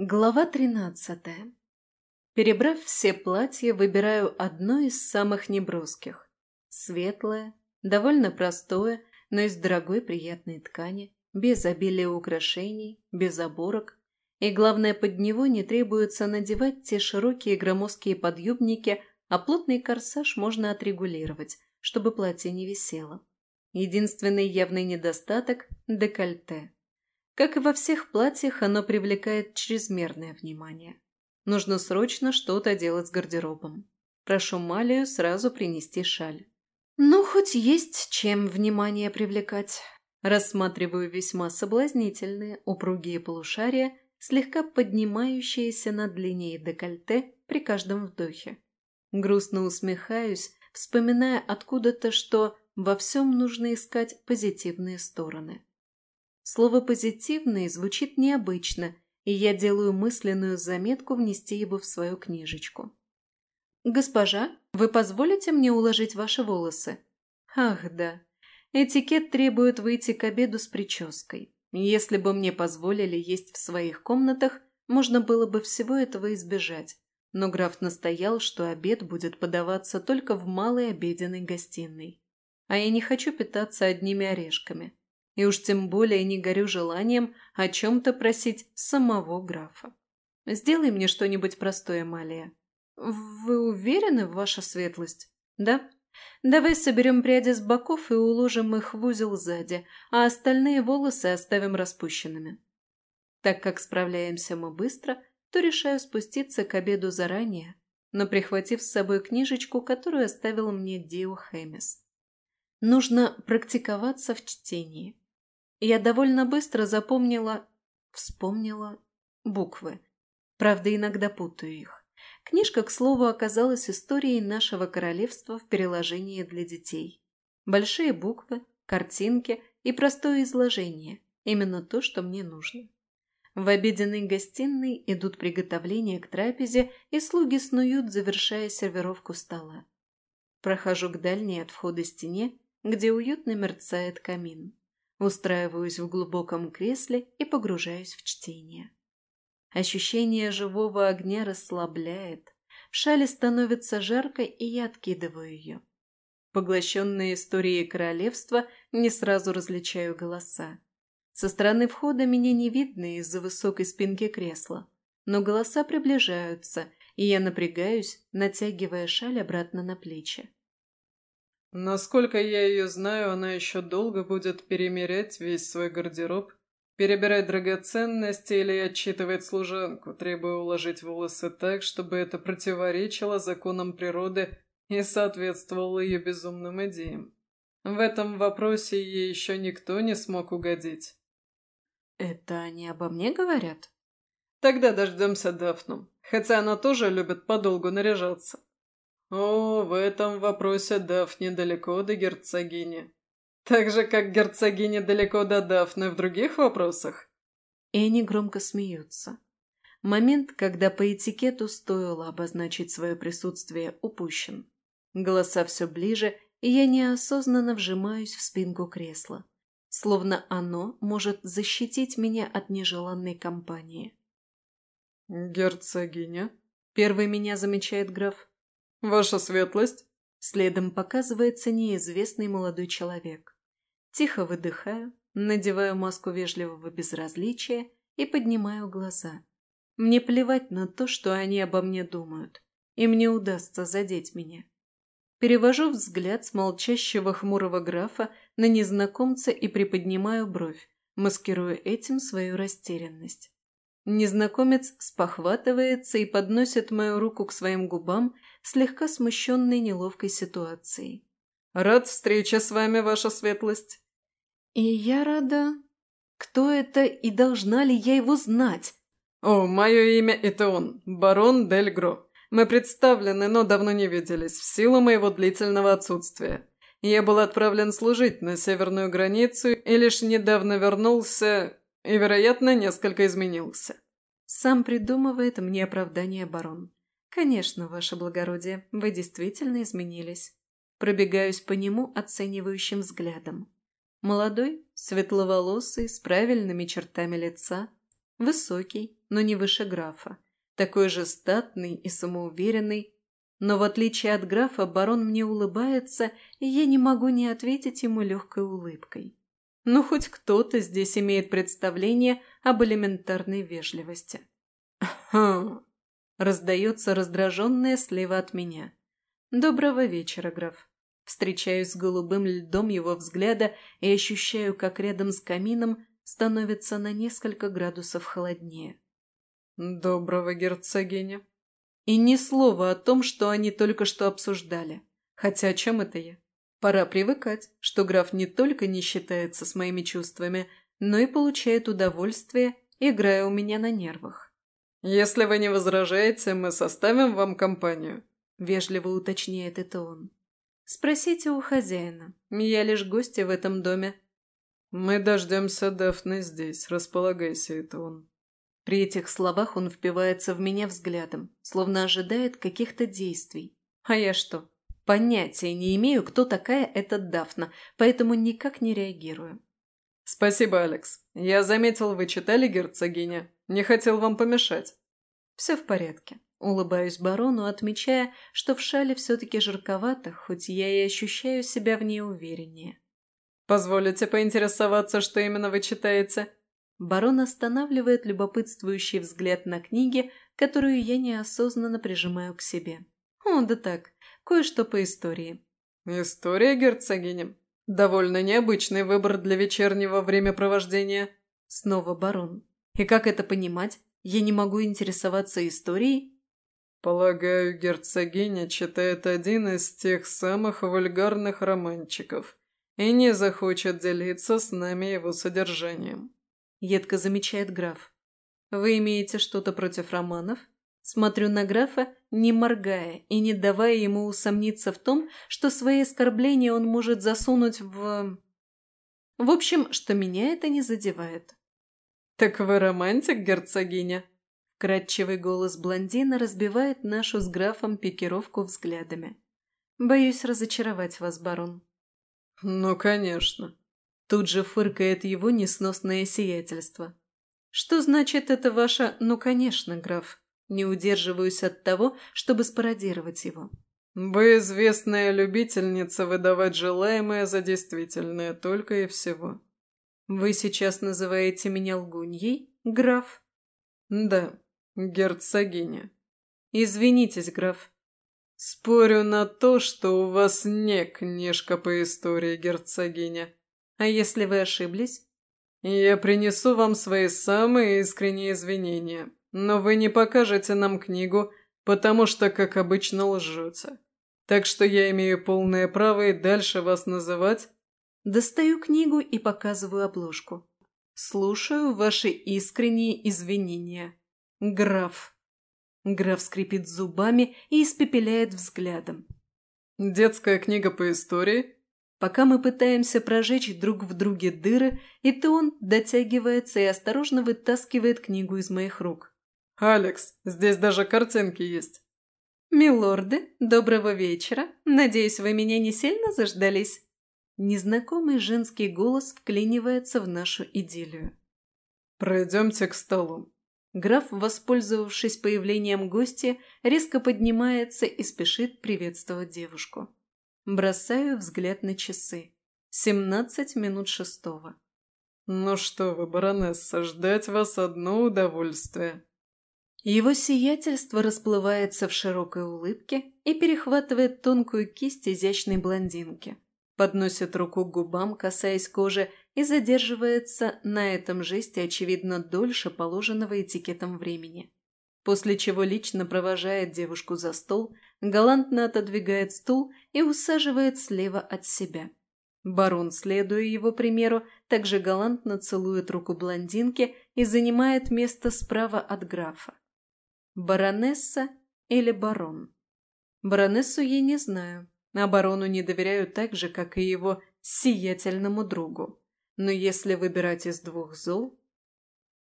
Глава тринадцатая. Перебрав все платья, выбираю одно из самых неброских. Светлое, довольно простое, но из дорогой приятной ткани, без обилия украшений, без оборок. И главное, под него не требуется надевать те широкие громоздкие подъюбники, а плотный корсаж можно отрегулировать, чтобы платье не висело. Единственный явный недостаток – декольте. Как и во всех платьях, оно привлекает чрезмерное внимание. Нужно срочно что-то делать с гардеробом. Прошу Малию сразу принести шаль. Ну, хоть есть чем внимание привлекать. Рассматриваю весьма соблазнительные, упругие полушария, слегка поднимающиеся над линией декольте при каждом вдохе. Грустно усмехаюсь, вспоминая откуда-то, что во всем нужно искать позитивные стороны. Слово «позитивный» звучит необычно, и я делаю мысленную заметку внести его в свою книжечку. «Госпожа, вы позволите мне уложить ваши волосы?» «Ах, да. Этикет требует выйти к обеду с прической. Если бы мне позволили есть в своих комнатах, можно было бы всего этого избежать. Но граф настоял, что обед будет подаваться только в малой обеденной гостиной. А я не хочу питаться одними орешками и уж тем более не горю желанием о чем-то просить самого графа. Сделай мне что-нибудь простое, Малия. Вы уверены, ваша светлость? Да? Давай соберем пряди с боков и уложим их в узел сзади, а остальные волосы оставим распущенными. Так как справляемся мы быстро, то решаю спуститься к обеду заранее, но прихватив с собой книжечку, которую оставил мне Дио Хэмис. Нужно практиковаться в чтении. Я довольно быстро запомнила, вспомнила буквы. Правда, иногда путаю их. Книжка, к слову, оказалась историей нашего королевства в переложении для детей. Большие буквы, картинки и простое изложение – именно то, что мне нужно. В обеденной гостиной идут приготовления к трапезе, и слуги снуют, завершая сервировку стола. Прохожу к дальней от входа стене, где уютно мерцает камин. Устраиваюсь в глубоком кресле и погружаюсь в чтение. Ощущение живого огня расслабляет. В шале становится жарко, и я откидываю ее. Поглощенная историей королевства, не сразу различаю голоса. Со стороны входа меня не видно из-за высокой спинки кресла, но голоса приближаются, и я напрягаюсь, натягивая шаль обратно на плечи. Насколько я ее знаю, она еще долго будет перемерять весь свой гардероб, перебирать драгоценности или отчитывать служанку, требуя уложить волосы так, чтобы это противоречило законам природы и соответствовало ее безумным идеям. В этом вопросе ей еще никто не смог угодить. «Это они обо мне говорят?» «Тогда дождемся Дафну, хотя она тоже любит подолгу наряжаться. О, в этом вопросе Дафни далеко до герцогини. Так же, как герцогиня далеко до Дафны в других вопросах. И они громко смеются. Момент, когда по этикету стоило обозначить свое присутствие, упущен. Голоса все ближе, и я неосознанно вжимаюсь в спинку кресла. Словно оно может защитить меня от нежеланной компании. «Герцогиня?» Первый меня замечает граф. «Ваша светлость?» Следом показывается неизвестный молодой человек. Тихо выдыхаю, надеваю маску вежливого безразличия и поднимаю глаза. Мне плевать на то, что они обо мне думают. Им не удастся задеть меня. Перевожу взгляд с молчащего хмурого графа на незнакомца и приподнимаю бровь, маскируя этим свою растерянность. Незнакомец спохватывается и подносит мою руку к своим губам, слегка смущенной неловкой ситуацией. «Рад встрече с вами, ваша светлость!» «И я рада. Кто это и должна ли я его знать?» «О, мое имя – это он, барон Дель Гро. Мы представлены, но давно не виделись, в силу моего длительного отсутствия. Я был отправлен служить на северную границу и лишь недавно вернулся и, вероятно, несколько изменился». Сам придумывает мне оправдание барон. «Конечно, ваше благородие, вы действительно изменились». Пробегаюсь по нему оценивающим взглядом. Молодой, светловолосый, с правильными чертами лица, высокий, но не выше графа. Такой же статный и самоуверенный. Но в отличие от графа, барон мне улыбается, и я не могу не ответить ему легкой улыбкой. Ну, хоть кто-то здесь имеет представление об элементарной вежливости. «Хм!» – раздается раздраженное слева от меня. «Доброго вечера, граф». Встречаюсь с голубым льдом его взгляда и ощущаю, как рядом с камином становится на несколько градусов холоднее. «Доброго, герцогиня». И ни слова о том, что они только что обсуждали. Хотя о чем это я? Пора привыкать, что граф не только не считается с моими чувствами, но и получает удовольствие, играя у меня на нервах. «Если вы не возражаете, мы составим вам компанию», – вежливо уточняет это он. «Спросите у хозяина. Я лишь гостья в этом доме». «Мы дождемся Дафны здесь. Располагайся, это он». При этих словах он впивается в меня взглядом, словно ожидает каких-то действий. А я что? Понятия не имею, кто такая эта Дафна, поэтому никак не реагирую. «Спасибо, Алекс. Я заметил, вы читали герцогиня. Не хотел вам помешать». «Все в порядке». Улыбаюсь барону, отмечая, что в шале все-таки жарковато, хоть я и ощущаю себя в ней увереннее. «Позволите поинтересоваться, что именно вы читаете?» Барон останавливает любопытствующий взгляд на книги, которую я неосознанно прижимаю к себе. О, да так, кое-что по истории. «История, герцогиня? Довольно необычный выбор для вечернего времяпровождения». Снова барон. «И как это понимать? Я не могу интересоваться историей?» «Полагаю, герцогиня читает один из тех самых вульгарных романчиков и не захочет делиться с нами его содержанием». Едко замечает граф. «Вы имеете что-то против романов?» Смотрю на графа, не моргая и не давая ему усомниться в том, что свои оскорбления он может засунуть в... В общем, что меня это не задевает. «Так вы романтик, герцогиня?» Кратчевый голос блондина разбивает нашу с графом пикировку взглядами. «Боюсь разочаровать вас, барон». «Ну, конечно». Тут же фыркает его несносное сиятельство. «Что значит это ваше «ну, конечно», граф?» Не удерживаюсь от того, чтобы спародировать его. «Вы известная любительница выдавать желаемое за действительное только и всего». «Вы сейчас называете меня лгуньей, граф?» «Да, герцогиня». «Извинитесь, граф». «Спорю на то, что у вас не книжка по истории, герцогиня». «А если вы ошиблись?» «Я принесу вам свои самые искренние извинения, но вы не покажете нам книгу, потому что, как обычно, лжете. Так что я имею полное право и дальше вас называть...» Достаю книгу и показываю обложку. «Слушаю ваши искренние извинения. Граф». Граф скрипит зубами и испепеляет взглядом. «Детская книга по истории?» Пока мы пытаемся прожечь друг в друге дыры, и то он дотягивается и осторожно вытаскивает книгу из моих рук. «Алекс, здесь даже картинки есть». «Милорды, доброго вечера. Надеюсь, вы меня не сильно заждались?» Незнакомый женский голос вклинивается в нашу идиллию. «Пройдемте к столу». Граф, воспользовавшись появлением гостя, резко поднимается и спешит приветствовать девушку. Бросаю взгляд на часы. Семнадцать минут шестого. «Ну что вы, баронесса, ждать вас одно удовольствие». Его сиятельство расплывается в широкой улыбке и перехватывает тонкую кисть изящной блондинки подносит руку к губам, касаясь кожи, и задерживается на этом жесте, очевидно, дольше положенного этикетом времени. После чего лично провожает девушку за стол, галантно отодвигает стул и усаживает слева от себя. Барон, следуя его примеру, также галантно целует руку блондинки и занимает место справа от графа. Баронесса или барон? Баронессу я не знаю, Оборону не доверяю так же, как и его сиятельному другу. Но если выбирать из двух зол...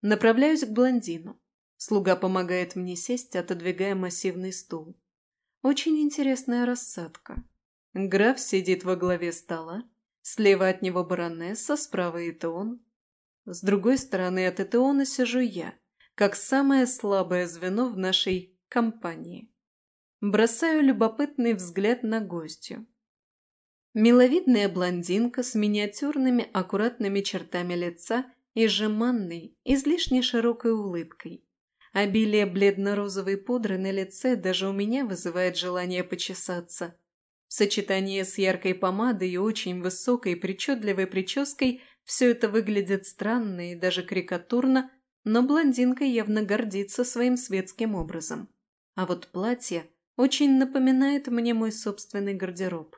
Направляюсь к блондину. Слуга помогает мне сесть, отодвигая массивный стул. Очень интересная рассадка. Граф сидит во главе стола. Слева от него баронесса, справа Этеон. С другой стороны от Этеона сижу я. Как самое слабое звено в нашей компании. Бросаю любопытный взгляд на гостью. Миловидная блондинка с миниатюрными аккуратными чертами лица и жеманной, излишне широкой улыбкой. Обилие бледно-розовой пудры на лице даже у меня вызывает желание почесаться. В сочетании с яркой помадой и очень высокой причудливой прической все это выглядит странно и даже карикатурно, но блондинка явно гордится своим светским образом. А вот платье очень напоминает мне мой собственный гардероб.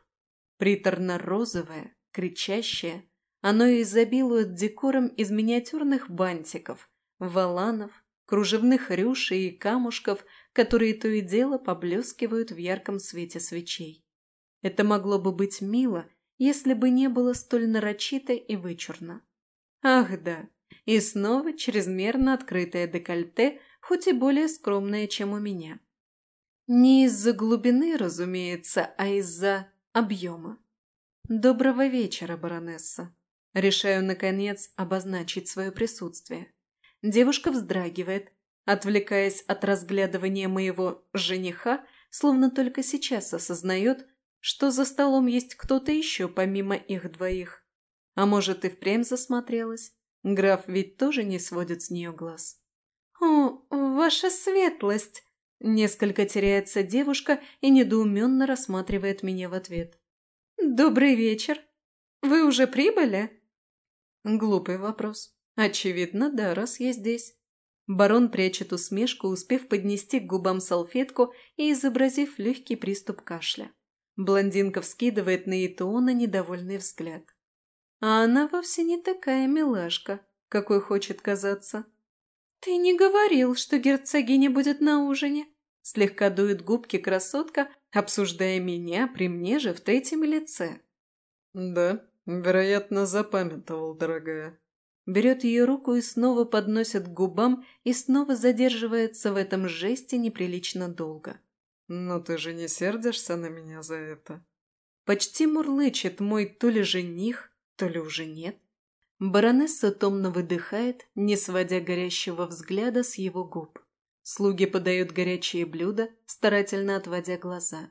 Приторно-розовое, кричащее, оно изобилует декором из миниатюрных бантиков, валанов, кружевных рюшей и камушков, которые то и дело поблескивают в ярком свете свечей. Это могло бы быть мило, если бы не было столь нарочито и вычурно. Ах да, и снова чрезмерно открытое декольте, хоть и более скромное, чем у меня. Не из-за глубины, разумеется, а из-за объема. Доброго вечера, баронесса. Решаю, наконец, обозначить свое присутствие. Девушка вздрагивает, отвлекаясь от разглядывания моего жениха, словно только сейчас осознает, что за столом есть кто-то еще помимо их двоих. А может, и впрямь засмотрелась? Граф ведь тоже не сводит с нее глаз. «О, ваша светлость!» Несколько теряется девушка и недоуменно рассматривает меня в ответ. «Добрый вечер! Вы уже прибыли?» Глупый вопрос. Очевидно, да, раз я здесь. Барон прячет усмешку, успев поднести к губам салфетку и изобразив легкий приступ кашля. Блондинка вскидывает на Итоона недовольный взгляд. А она вовсе не такая милашка, какой хочет казаться. «Ты не говорил, что герцогиня будет на ужине?» Слегка дует губки красотка, обсуждая меня при мне же в третьем лице. «Да, вероятно, запамятовал, дорогая», берет ее руку и снова подносит к губам и снова задерживается в этом жесте неприлично долго. «Но ты же не сердишься на меня за это?» Почти мурлычет мой то ли жених, то ли уже нет. Баронесса томно выдыхает, не сводя горящего взгляда с его губ. Слуги подают горячие блюда, старательно отводя глаза.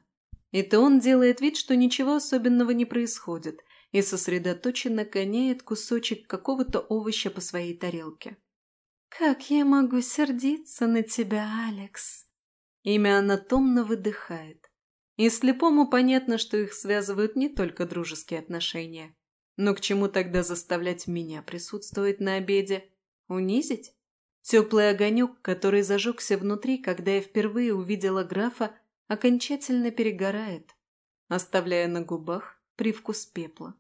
Это он делает вид, что ничего особенного не происходит – и сосредоточенно гоняет кусочек какого-то овоща по своей тарелке. «Как я могу сердиться на тебя, Алекс?» Имя она томно выдыхает. И слепому понятно, что их связывают не только дружеские отношения. Но к чему тогда заставлять меня присутствовать на обеде? Унизить? Теплый огонек, который зажегся внутри, когда я впервые увидела графа, окончательно перегорает, оставляя на губах привкус пепла.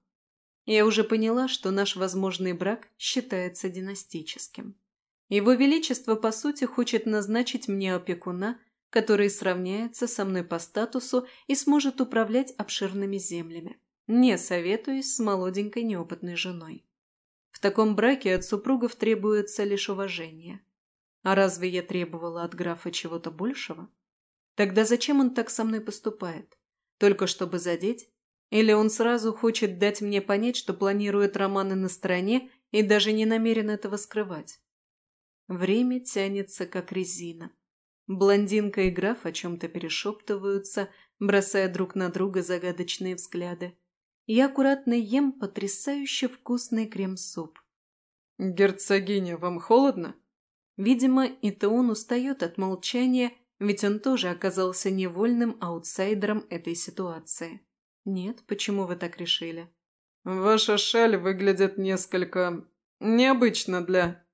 Я уже поняла, что наш возможный брак считается династическим. Его Величество, по сути, хочет назначить мне опекуна, который сравняется со мной по статусу и сможет управлять обширными землями, не советуясь с молоденькой неопытной женой. В таком браке от супругов требуется лишь уважение. А разве я требовала от графа чего-то большего? Тогда зачем он так со мной поступает? Только чтобы задеть? Или он сразу хочет дать мне понять, что планирует романы на стороне и даже не намерен этого скрывать. Время тянется, как резина. Блондинка и граф о чем-то перешептываются, бросая друг на друга загадочные взгляды. Я аккуратно ем потрясающе вкусный крем-суп. «Герцогиня, вам холодно?» Видимо, это он устает от молчания, ведь он тоже оказался невольным аутсайдером этой ситуации. «Нет, почему вы так решили?» «Ваша шаль выглядит несколько... необычно для...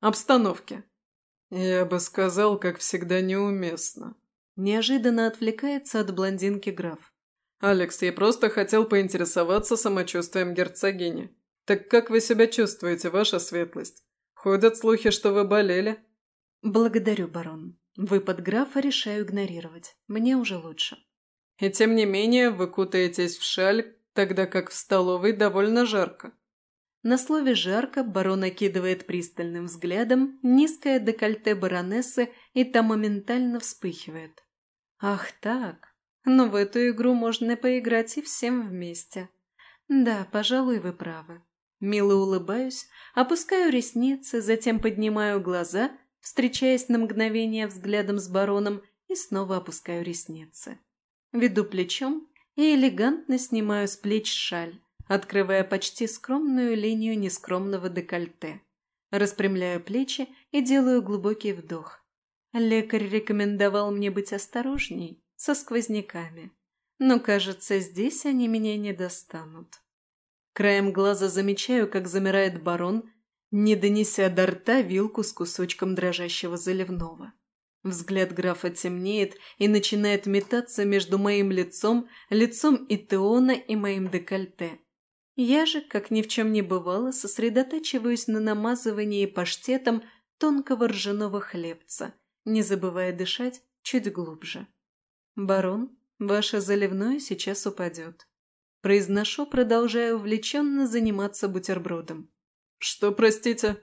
обстановки. Я бы сказал, как всегда, неуместно». Неожиданно отвлекается от блондинки граф. «Алекс, я просто хотел поинтересоваться самочувствием герцогини. Так как вы себя чувствуете, ваша светлость? Ходят слухи, что вы болели?» «Благодарю, барон. Выпад графа решаю игнорировать. Мне уже лучше». И тем не менее вы кутаетесь в шаль, тогда как в столовой довольно жарко. На слове «жарко» барон окидывает пристальным взглядом низкое декольте баронессы и там моментально вспыхивает. «Ах так, но в эту игру можно поиграть и всем вместе. Да, пожалуй, вы правы. Мило улыбаюсь, опускаю ресницы, затем поднимаю глаза, встречаясь на мгновение взглядом с бароном и снова опускаю ресницы. Веду плечом и элегантно снимаю с плеч шаль, открывая почти скромную линию нескромного декольте. Распрямляю плечи и делаю глубокий вдох. Лекарь рекомендовал мне быть осторожней со сквозняками, но, кажется, здесь они меня не достанут. Краем глаза замечаю, как замирает барон, не донеся до рта вилку с кусочком дрожащего заливного. Взгляд графа темнеет и начинает метаться между моим лицом, лицом Итеона и моим декольте. Я же, как ни в чем не бывало, сосредотачиваюсь на намазывании паштетом тонкого ржаного хлебца, не забывая дышать чуть глубже. «Барон, ваше заливное сейчас упадет». Произношу, продолжая увлеченно заниматься бутербродом. «Что, простите?»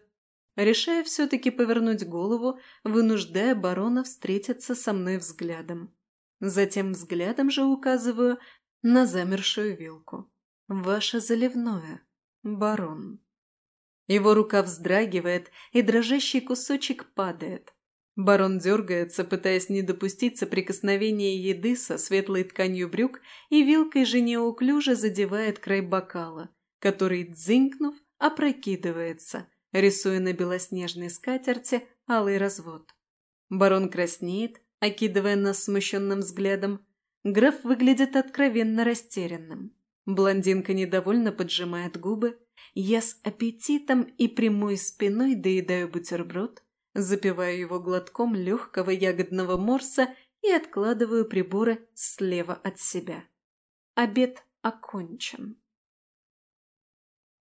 Решая все-таки повернуть голову, вынуждая барона встретиться со мной взглядом. Затем взглядом же указываю на замершую вилку. «Ваше заливное, барон». Его рука вздрагивает, и дрожащий кусочек падает. Барон дергается, пытаясь не допустить соприкосновения еды со светлой тканью брюк, и вилкой же неуклюже задевает край бокала, который, дзынькнув, опрокидывается, рисуя на белоснежной скатерти алый развод. Барон краснеет, окидывая нас смущенным взглядом. Граф выглядит откровенно растерянным. Блондинка недовольно поджимает губы. Я с аппетитом и прямой спиной доедаю бутерброд, запиваю его глотком легкого ягодного морса и откладываю приборы слева от себя. Обед окончен.